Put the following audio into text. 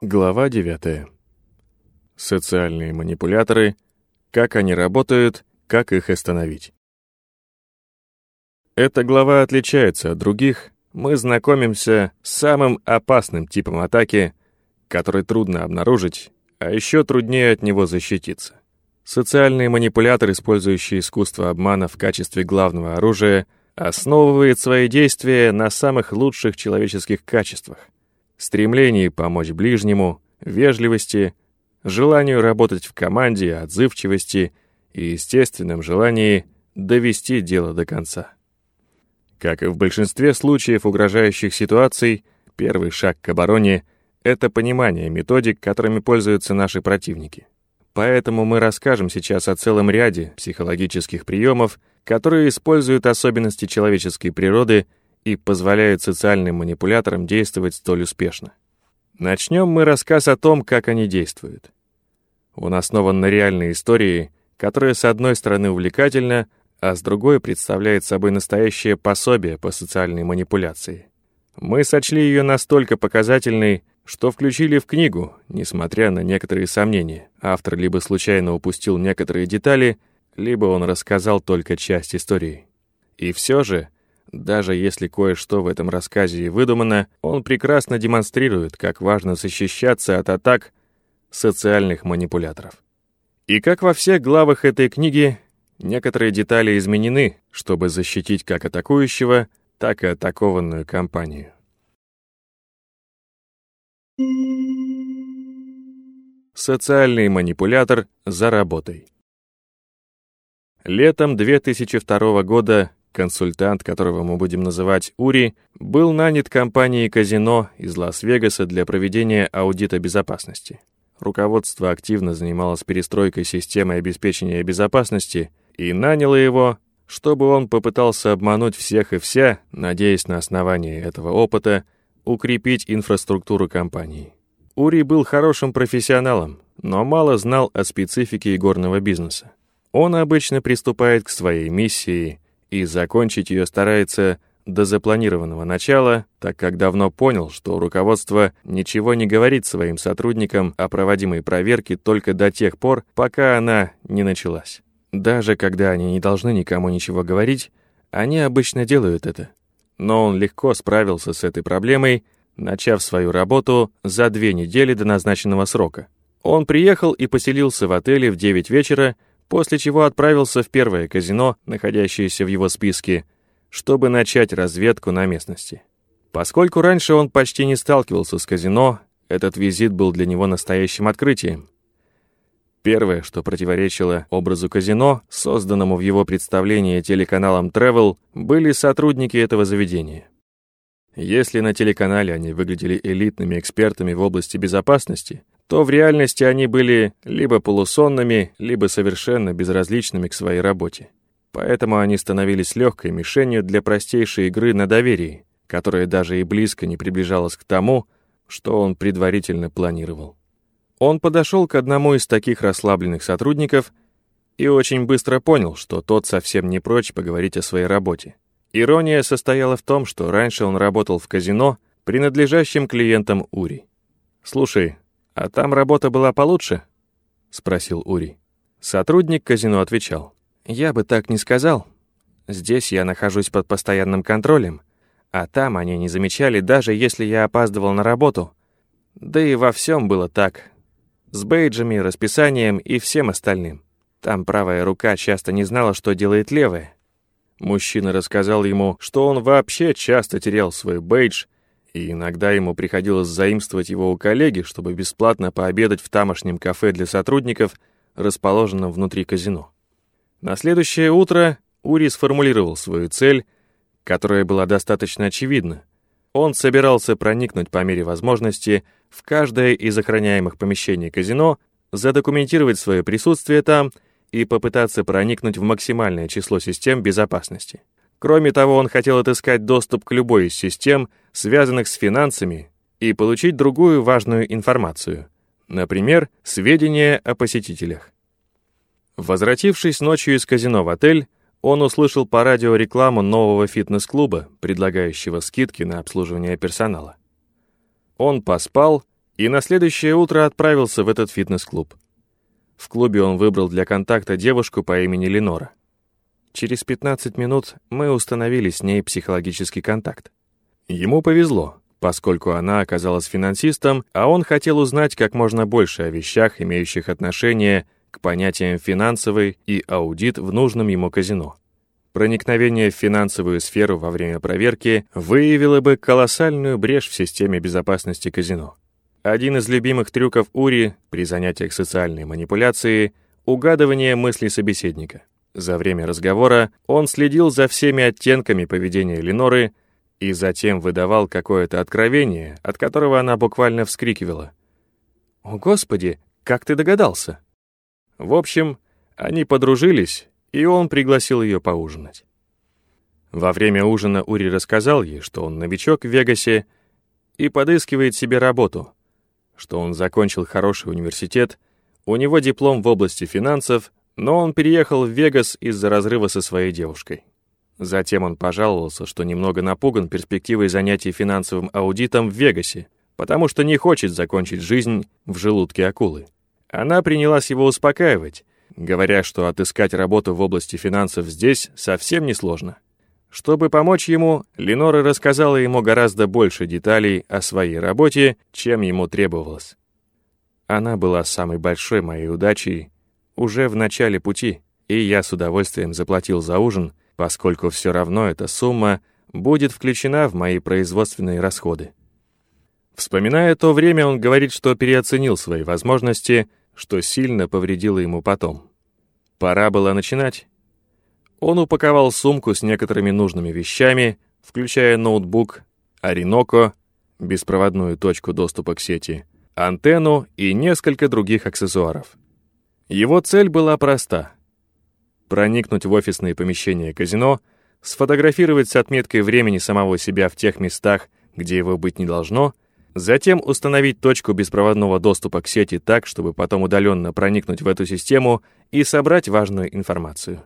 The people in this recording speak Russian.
Глава 9. Социальные манипуляторы. Как они работают, как их остановить. Эта глава отличается от других. Мы знакомимся с самым опасным типом атаки, который трудно обнаружить, а еще труднее от него защититься. Социальный манипулятор, использующий искусство обмана в качестве главного оружия, основывает свои действия на самых лучших человеческих качествах — стремлении помочь ближнему, вежливости, желанию работать в команде, отзывчивости и естественном желании довести дело до конца. Как и в большинстве случаев угрожающих ситуаций, первый шаг к обороне — это понимание методик, которыми пользуются наши противники. Поэтому мы расскажем сейчас о целом ряде психологических приемов, которые используют особенности человеческой природы и позволяют социальным манипуляторам действовать столь успешно. Начнем мы рассказ о том, как они действуют. Он основан на реальной истории, которая с одной стороны увлекательна, а с другой представляет собой настоящее пособие по социальной манипуляции. Мы сочли ее настолько показательной, что включили в книгу, несмотря на некоторые сомнения. Автор либо случайно упустил некоторые детали, либо он рассказал только часть истории. И все же даже если кое-что в этом рассказе и выдумано, он прекрасно демонстрирует, как важно защищаться от атак социальных манипуляторов. И как во всех главах этой книги, некоторые детали изменены, чтобы защитить как атакующего, так и атакованную компанию. Социальный манипулятор за работой. Летом 2002 года Консультант, которого мы будем называть Ури, был нанят компанией казино из Лас-Вегаса для проведения аудита безопасности. Руководство активно занималось перестройкой системы обеспечения безопасности и наняло его, чтобы он попытался обмануть всех и вся, надеясь на основании этого опыта укрепить инфраструктуру компании. Ури был хорошим профессионалом, но мало знал о специфике игорного бизнеса. Он обычно приступает к своей миссии – и закончить ее старается до запланированного начала, так как давно понял, что руководство ничего не говорит своим сотрудникам о проводимой проверке только до тех пор, пока она не началась. Даже когда они не должны никому ничего говорить, они обычно делают это. Но он легко справился с этой проблемой, начав свою работу за две недели до назначенного срока. Он приехал и поселился в отеле в 9 вечера после чего отправился в первое казино, находящееся в его списке, чтобы начать разведку на местности. Поскольку раньше он почти не сталкивался с казино, этот визит был для него настоящим открытием. Первое, что противоречило образу казино, созданному в его представлении телеканалом Travel, были сотрудники этого заведения. Если на телеканале они выглядели элитными экспертами в области безопасности, то в реальности они были либо полусонными, либо совершенно безразличными к своей работе. Поэтому они становились легкой мишенью для простейшей игры на доверии, которая даже и близко не приближалась к тому, что он предварительно планировал. Он подошел к одному из таких расслабленных сотрудников и очень быстро понял, что тот совсем не прочь поговорить о своей работе. Ирония состояла в том, что раньше он работал в казино, принадлежащем клиентам Ури. «Слушай, «А там работа была получше?» — спросил Ури. Сотрудник казино отвечал. «Я бы так не сказал. Здесь я нахожусь под постоянным контролем, а там они не замечали, даже если я опаздывал на работу. Да и во всем было так. С бейджами, расписанием и всем остальным. Там правая рука часто не знала, что делает левая. Мужчина рассказал ему, что он вообще часто терял свой бейдж и иногда ему приходилось заимствовать его у коллеги, чтобы бесплатно пообедать в тамошнем кафе для сотрудников, расположенном внутри казино. На следующее утро Ури сформулировал свою цель, которая была достаточно очевидна. Он собирался проникнуть по мере возможности в каждое из охраняемых помещений казино, задокументировать свое присутствие там и попытаться проникнуть в максимальное число систем безопасности. Кроме того, он хотел отыскать доступ к любой из систем, связанных с финансами, и получить другую важную информацию, например, сведения о посетителях. Возвратившись ночью из казино в отель, он услышал по радио рекламу нового фитнес-клуба, предлагающего скидки на обслуживание персонала. Он поспал и на следующее утро отправился в этот фитнес-клуб. В клубе он выбрал для контакта девушку по имени Ленора. Через 15 минут мы установили с ней психологический контакт. Ему повезло, поскольку она оказалась финансистом, а он хотел узнать как можно больше о вещах, имеющих отношение к понятиям финансовый и аудит в нужном ему казино. Проникновение в финансовую сферу во время проверки выявило бы колоссальную брешь в системе безопасности казино. Один из любимых трюков Ури при занятиях социальной манипуляции — угадывание мыслей собеседника. За время разговора он следил за всеми оттенками поведения Леноры и затем выдавал какое-то откровение, от которого она буквально вскрикивала. «О, Господи, как ты догадался?» В общем, они подружились, и он пригласил ее поужинать. Во время ужина Ури рассказал ей, что он новичок в Вегасе и подыскивает себе работу — что он закончил хороший университет, у него диплом в области финансов, но он переехал в Вегас из-за разрыва со своей девушкой. Затем он пожаловался, что немного напуган перспективой занятий финансовым аудитом в Вегасе, потому что не хочет закончить жизнь в желудке акулы. Она принялась его успокаивать, говоря, что отыскать работу в области финансов здесь совсем несложно. Чтобы помочь ему, Ленора рассказала ему гораздо больше деталей о своей работе, чем ему требовалось. Она была самой большой моей удачей уже в начале пути, и я с удовольствием заплатил за ужин, поскольку все равно эта сумма будет включена в мои производственные расходы. Вспоминая то время, он говорит, что переоценил свои возможности, что сильно повредило ему потом. Пора было начинать, он упаковал сумку с некоторыми нужными вещами, включая ноутбук, Ореноко, беспроводную точку доступа к сети, антенну и несколько других аксессуаров. Его цель была проста — проникнуть в офисные помещения казино, сфотографировать с отметкой времени самого себя в тех местах, где его быть не должно, затем установить точку беспроводного доступа к сети так, чтобы потом удаленно проникнуть в эту систему и собрать важную информацию.